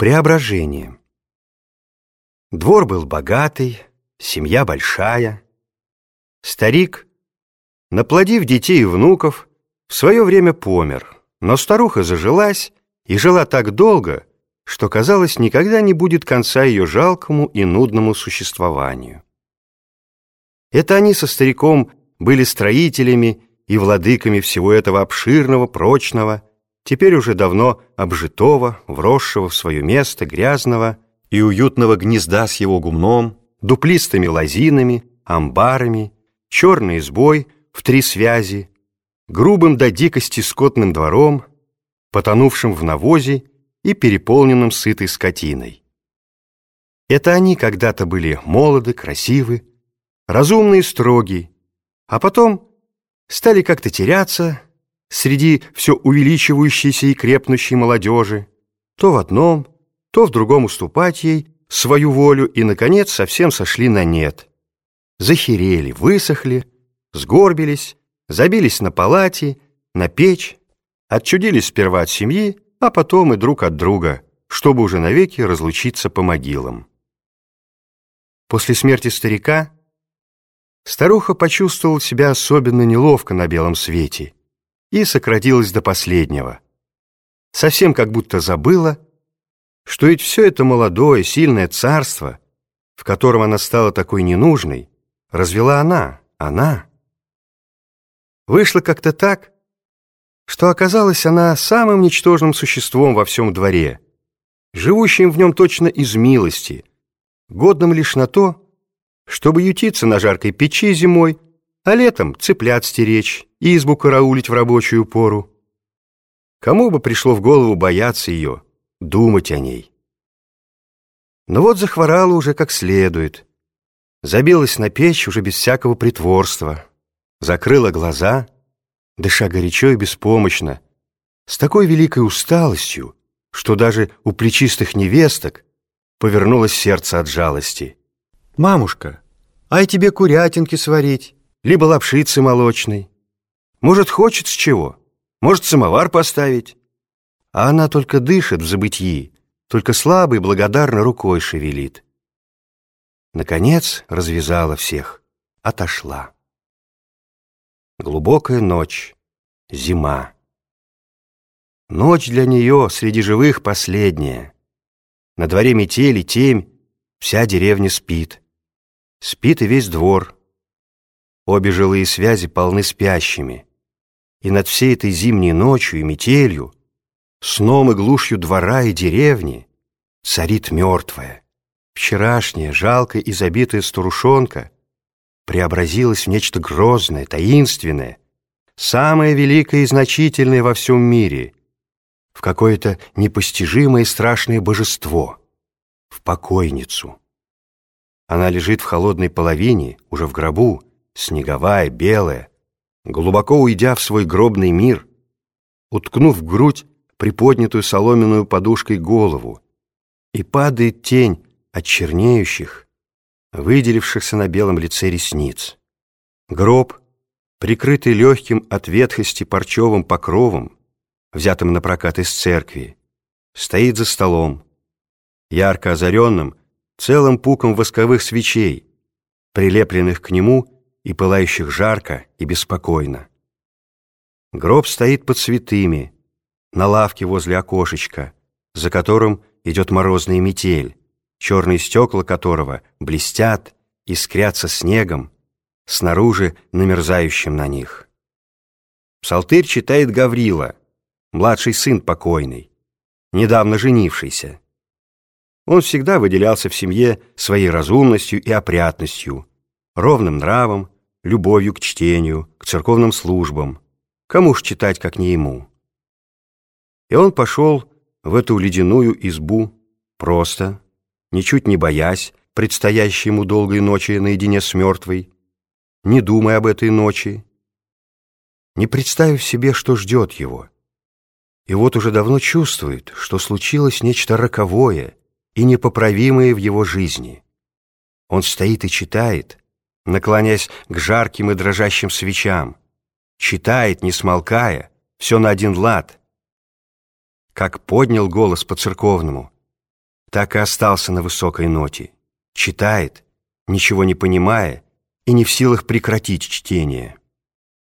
Преображение. Двор был богатый, семья большая. Старик, наплодив детей и внуков, в свое время помер, но старуха зажилась и жила так долго, что, казалось, никогда не будет конца ее жалкому и нудному существованию. Это они со стариком были строителями и владыками всего этого обширного, прочного, теперь уже давно обжитого, вросшего в свое место, грязного и уютного гнезда с его гумном, дуплистыми лозинами, амбарами, черной избой в три связи, грубым до дикости скотным двором, потонувшим в навозе и переполненным сытой скотиной. Это они когда-то были молоды, красивы, разумные и строги, а потом стали как-то теряться, среди все увеличивающейся и крепнущей молодежи, то в одном, то в другом уступать ей свою волю и, наконец, совсем сошли на нет. Захерели, высохли, сгорбились, забились на палате, на печь, отчудились сперва от семьи, а потом и друг от друга, чтобы уже навеки разлучиться по могилам. После смерти старика старуха почувствовала себя особенно неловко на белом свете — и сократилась до последнего. Совсем как будто забыла, что ведь все это молодое, сильное царство, в котором она стала такой ненужной, развела она, она. Вышло как-то так, что оказалась она самым ничтожным существом во всем дворе, живущим в нем точно из милости, годным лишь на то, чтобы ютиться на жаркой печи зимой, а летом цыплят стеречь избу караулить в рабочую пору. Кому бы пришло в голову бояться ее, думать о ней? Но вот захворала уже как следует, забилась на печь уже без всякого притворства, закрыла глаза, дыша горячо и беспомощно, с такой великой усталостью, что даже у плечистых невесток повернулось сердце от жалости. «Мамушка, ай тебе курятинки сварить!» либо лапшицы молочной. Может, хочет с чего? Может, самовар поставить? А она только дышит в забытии, только слабой благодарно рукой шевелит. Наконец развязала всех, отошла. Глубокая ночь, зима. Ночь для нее среди живых последняя. На дворе метели, темь, вся деревня спит. Спит и весь двор, Обе жилые связи полны спящими. И над всей этой зимней ночью и метелью, сном и глушью двора и деревни, царит мертвая. Вчерашняя, жалкая и забитая старушонка преобразилась в нечто грозное, таинственное, самое великое и значительное во всем мире, в какое-то непостижимое и страшное божество, в покойницу. Она лежит в холодной половине, уже в гробу, снеговая, белая, глубоко уйдя в свой гробный мир, уткнув в грудь приподнятую соломенную подушкой голову, и падает тень от чернеющих, выделившихся на белом лице ресниц. Гроб, прикрытый легким от ветхости парчевым покровом, взятым на прокат из церкви, стоит за столом, ярко озаренным целым пуком восковых свечей, прилепленных к нему и пылающих жарко и беспокойно. Гроб стоит под цветами, на лавке возле окошечка, за которым идет морозная метель, черные стекла которого блестят, искрятся снегом, снаружи намерзающим на них. Псалтырь читает Гаврила, младший сын покойный, недавно женившийся. Он всегда выделялся в семье своей разумностью и опрятностью, ровным нравом, любовью к чтению, к церковным службам. Кому ж читать, как не ему? И он пошел в эту ледяную избу просто, ничуть не боясь предстоящей ему долгой ночи наедине с мертвой, не думая об этой ночи, не представив себе, что ждет его. И вот уже давно чувствует, что случилось нечто роковое и непоправимое в его жизни. Он стоит и читает, наклоняясь к жарким и дрожащим свечам. Читает, не смолкая, все на один лад. Как поднял голос по-церковному. так и остался на высокой ноте. Читает, ничего не понимая и не в силах прекратить чтение.